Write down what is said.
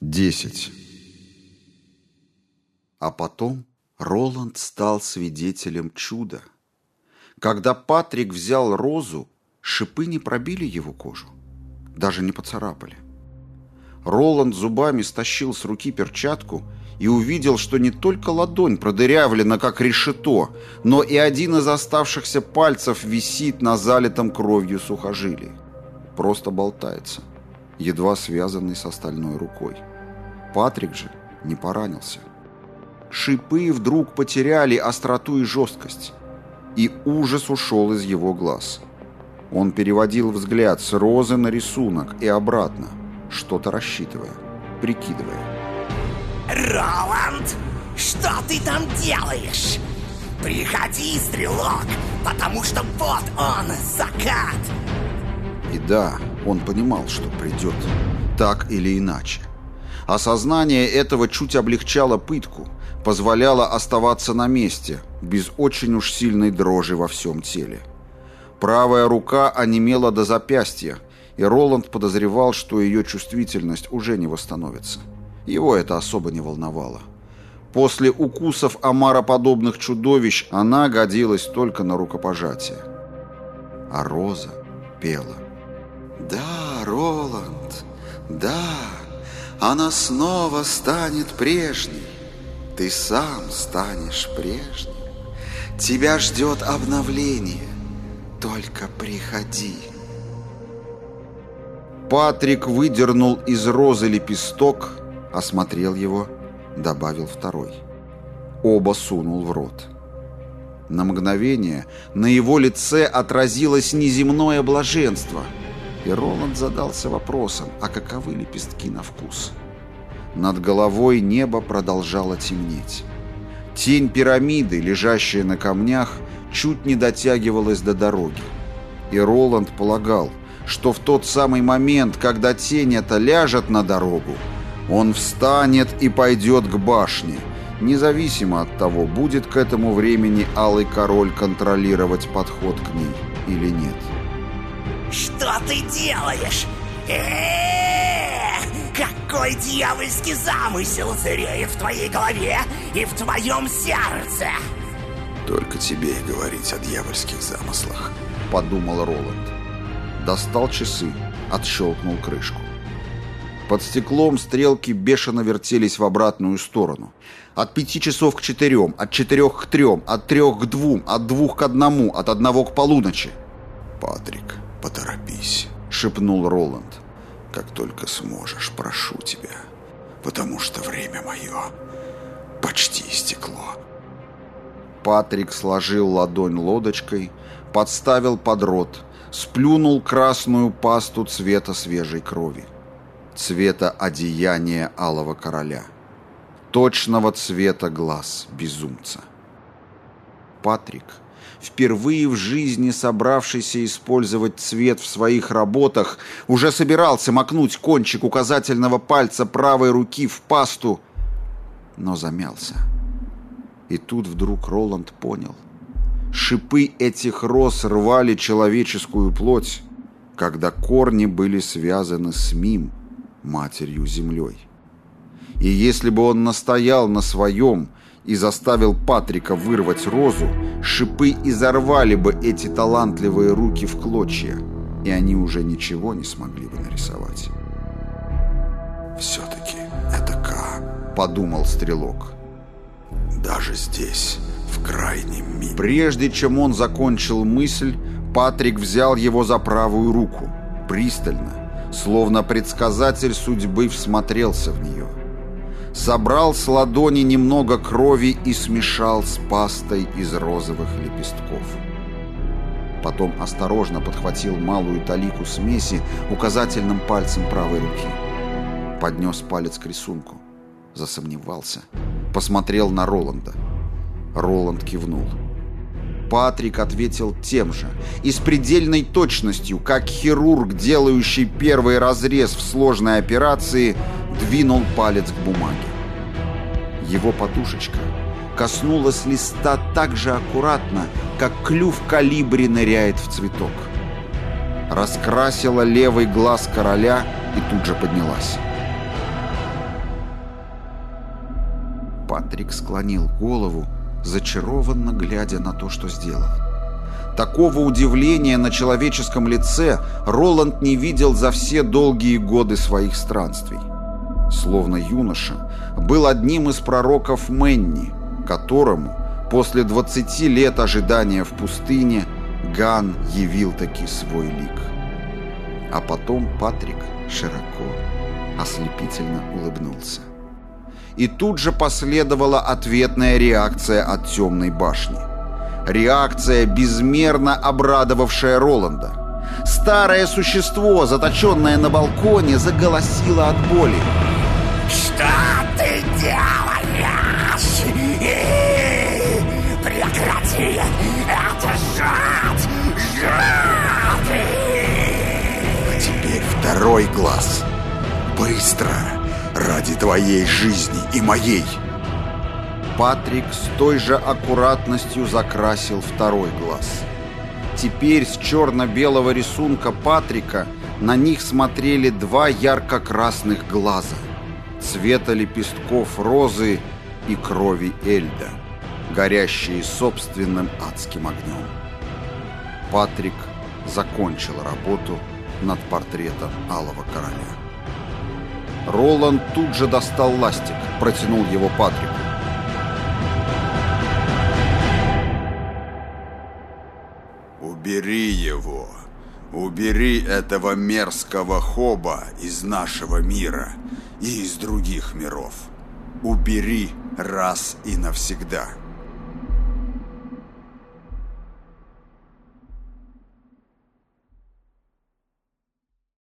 Десять. А потом Роланд стал свидетелем чуда. Когда Патрик взял розу, шипы не пробили его кожу, даже не поцарапали. Роланд зубами стащил с руки перчатку и увидел, что не только ладонь продырявлена, как решето, но и один из оставшихся пальцев висит на залитом кровью сухожилии. Просто болтается, едва связанный с остальной рукой. Патрик же не поранился. Шипы вдруг потеряли остроту и жесткость, и ужас ушел из его глаз. Он переводил взгляд с розы на рисунок и обратно, что-то рассчитывая, прикидывая. Роланд, что ты там делаешь? Приходи, стрелок, потому что вот он, закат. И да, он понимал, что придет, так или иначе. Осознание этого чуть облегчало пытку, позволяло оставаться на месте, без очень уж сильной дрожи во всем теле. Правая рука онемела до запястья, и Роланд подозревал, что ее чувствительность уже не восстановится. Его это особо не волновало. После укусов омароподобных чудовищ она годилась только на рукопожатие. А Роза пела. «Да, Роланд, да!» Она снова станет прежней. Ты сам станешь прежним. Тебя ждет обновление. Только приходи. Патрик выдернул из розы лепесток, осмотрел его, добавил второй. Оба сунул в рот. На мгновение на его лице отразилось неземное блаженство – и Роланд задался вопросом, а каковы лепестки на вкус? Над головой небо продолжало темнеть. Тень пирамиды, лежащая на камнях, чуть не дотягивалась до дороги. И Роланд полагал, что в тот самый момент, когда тень эта ляжет на дорогу, он встанет и пойдет к башне, независимо от того, будет к этому времени Алый Король контролировать подход к ней или нет. Что ты делаешь? Э, какой дьявольский замысел зреет в твоей голове и в твоем сердце? Только тебе и говорить о дьявольских замыслах, подумал Роланд. Достал часы, отщелкнул крышку. Под стеклом стрелки бешено вертелись в обратную сторону. От пяти часов к четырем, от четырех к трем, от трех к двум, от двух к одному, от одного к полуночи. Патрик, «Поторопись», — шепнул Роланд. «Как только сможешь, прошу тебя, потому что время мое почти истекло». Патрик сложил ладонь лодочкой, подставил под рот, сплюнул красную пасту цвета свежей крови. Цвета одеяния алого короля. Точного цвета глаз безумца. Патрик впервые в жизни собравшийся использовать цвет в своих работах, уже собирался макнуть кончик указательного пальца правой руки в пасту, но замялся. И тут вдруг Роланд понял. Шипы этих роз рвали человеческую плоть, когда корни были связаны с Мим, матерью землей. И если бы он настоял на своем, и заставил Патрика вырвать розу, шипы изорвали бы эти талантливые руки в клочья, и они уже ничего не смогли бы нарисовать. «Все-таки это К», — подумал Стрелок. «Даже здесь, в крайнем мире». Прежде чем он закончил мысль, Патрик взял его за правую руку, пристально, словно предсказатель судьбы всмотрелся в нее собрал с ладони немного крови и смешал с пастой из розовых лепестков. Потом осторожно подхватил малую талику смеси указательным пальцем правой руки. Поднес палец к рисунку. Засомневался. Посмотрел на Роланда. Роланд кивнул. Патрик ответил тем же, и с предельной точностью, как хирург, делающий первый разрез в сложной операции, двинул палец к бумаге. Его подушечка коснулась листа так же аккуратно, как клюв калибри ныряет в цветок. Раскрасила левый глаз короля и тут же поднялась. Патрик склонил голову, зачарованно глядя на то, что сделал. Такого удивления на человеческом лице Роланд не видел за все долгие годы своих странствий. Словно юноша, был одним из пророков Менни, которому после 20 лет ожидания в пустыне Ган явил таки свой лик. А потом Патрик широко, ослепительно улыбнулся. И тут же последовала ответная реакция от темной башни. Реакция, безмерно обрадовавшая Роланда. Старое существо, заточенное на балконе, заголосило от боли. Делаешь? Прекрати! Это! Жад! А теперь второй глаз. Быстро! Ради твоей жизни и моей! Патрик с той же аккуратностью закрасил второй глаз. Теперь с черно-белого рисунка Патрика на них смотрели два ярко-красных глаза. Цвета лепестков розы и крови Эльда, горящие собственным адским огнем. Патрик закончил работу над портретом Алого Короля. Роланд тут же достал ластик, протянул его Патрику. Убери его. Убери этого мерзкого хоба из нашего мира и из других миров. Убери раз и навсегда.